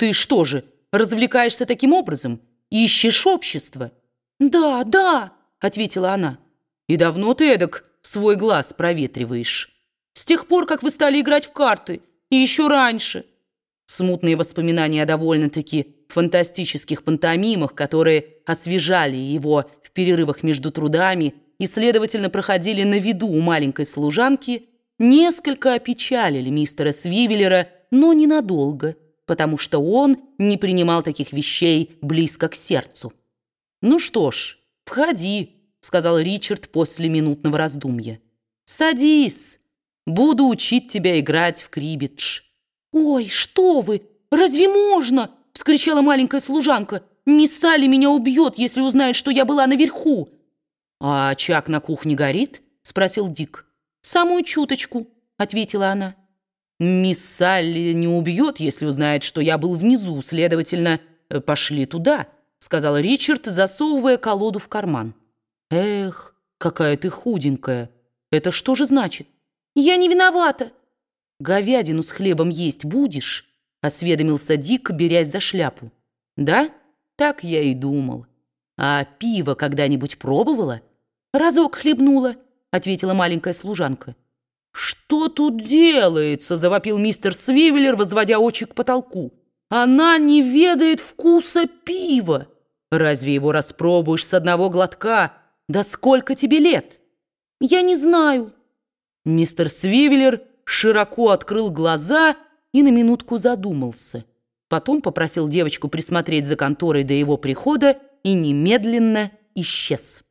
Ты что же, развлекаешься таким образом? Ищешь общество?» «Да, да», — ответила она. «И давно ты эдак свой глаз проветриваешь?» «С тех пор, как вы стали играть в карты, и еще раньше». Смутные воспоминания о довольно-таки фантастических пантомимах, которые освежали его в перерывах между трудами и, следовательно, проходили на виду у маленькой служанки, несколько опечалили мистера Свивеллера, но ненадолго, потому что он не принимал таких вещей близко к сердцу. «Ну что ж, входи», — сказал Ричард после минутного раздумья. «Садись, буду учить тебя играть в крибидж». «Ой, что вы! Разве можно?» — вскричала маленькая служанка. «Мисс Салли меня убьет, если узнает, что я была наверху». «А очаг на кухне горит?» — спросил Дик. «Самую чуточку», — ответила она. «Мисс Салли не убьет, если узнает, что я был внизу, следовательно, э, пошли туда», — сказал Ричард, засовывая колоду в карман. «Эх, какая ты худенькая! Это что же значит?» «Я не виновата!» «Говядину с хлебом есть будешь?» — осведомился Дик, берясь за шляпу. «Да? Так я и думал. А пиво когда-нибудь пробовала?» «Разок хлебнула», — ответила маленькая служанка. «Что тут делается?» — завопил мистер Свивеллер, возводя очи к потолку. «Она не ведает вкуса пива. Разве его распробуешь с одного глотка? Да сколько тебе лет?» «Я не знаю». Мистер Свивеллер широко открыл глаза и на минутку задумался. Потом попросил девочку присмотреть за конторой до его прихода и немедленно исчез.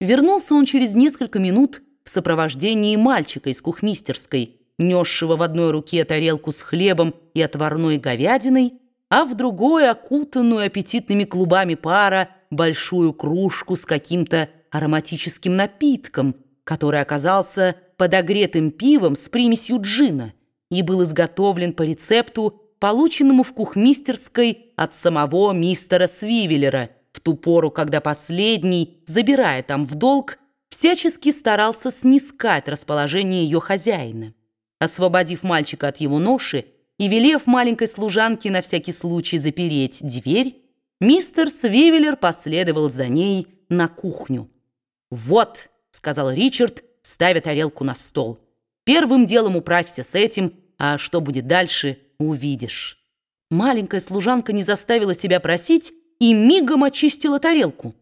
Вернулся он через несколько минут в сопровождении мальчика из кухмистерской, несшего в одной руке тарелку с хлебом и отварной говядиной, а в другой окутанную аппетитными клубами пара большую кружку с каким-то ароматическим напитком, который оказался подогретым пивом с примесью джина и был изготовлен по рецепту, полученному в кухмистерской от самого мистера Свивеллера в ту пору, когда последний, забирая там в долг, всячески старался снискать расположение ее хозяина. Освободив мальчика от его ноши и велев маленькой служанке на всякий случай запереть дверь, мистер Свивеллер последовал за ней на кухню. «Вот», — сказал Ричард, ставя тарелку на стол, «первым делом управься с этим, а что будет дальше, увидишь». Маленькая служанка не заставила себя просить и мигом очистила тарелку.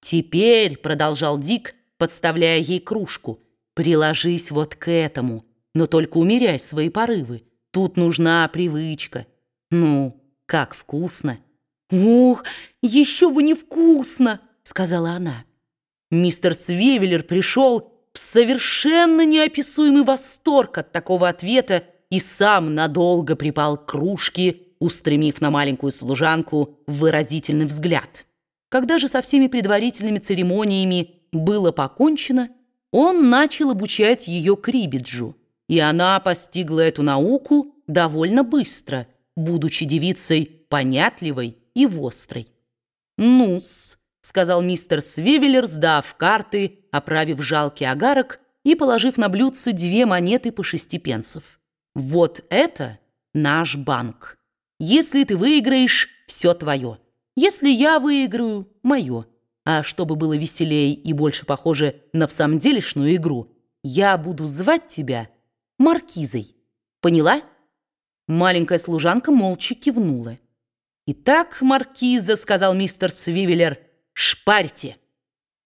«Теперь», — продолжал Дик, — подставляя ей кружку. «Приложись вот к этому, но только умеряй свои порывы. Тут нужна привычка. Ну, как вкусно!» «Ух, еще бы не вкусно!» — сказала она. Мистер Свивеллер пришел в совершенно неописуемый восторг от такого ответа и сам надолго припал к кружке, устремив на маленькую служанку выразительный взгляд. Когда же со всеми предварительными церемониями было покончено, он начал обучать ее крибиджу, и она постигла эту науку довольно быстро, будучи девицей понятливой и вострой. «Ну-с», — сказал мистер Свивеллер, сдав карты, оправив жалкий агарок и положив на блюдце две монеты по шести пенсов. «Вот это наш банк. Если ты выиграешь, все твое. Если я выиграю, мое». А чтобы было веселее и больше похоже на в самом делешную игру, я буду звать тебя Маркизой. Поняла?» Маленькая служанка молча кивнула. «Итак, Маркиза», — сказал мистер Свивеллер, — «шпарьте».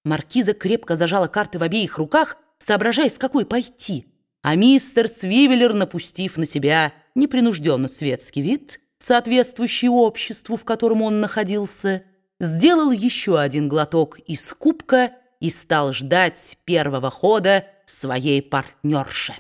Маркиза крепко зажала карты в обеих руках, соображая, с какой пойти. А мистер Свивеллер, напустив на себя непринужденно светский вид, соответствующий обществу, в котором он находился, сделал еще один глоток из кубка и стал ждать первого хода своей партнерши.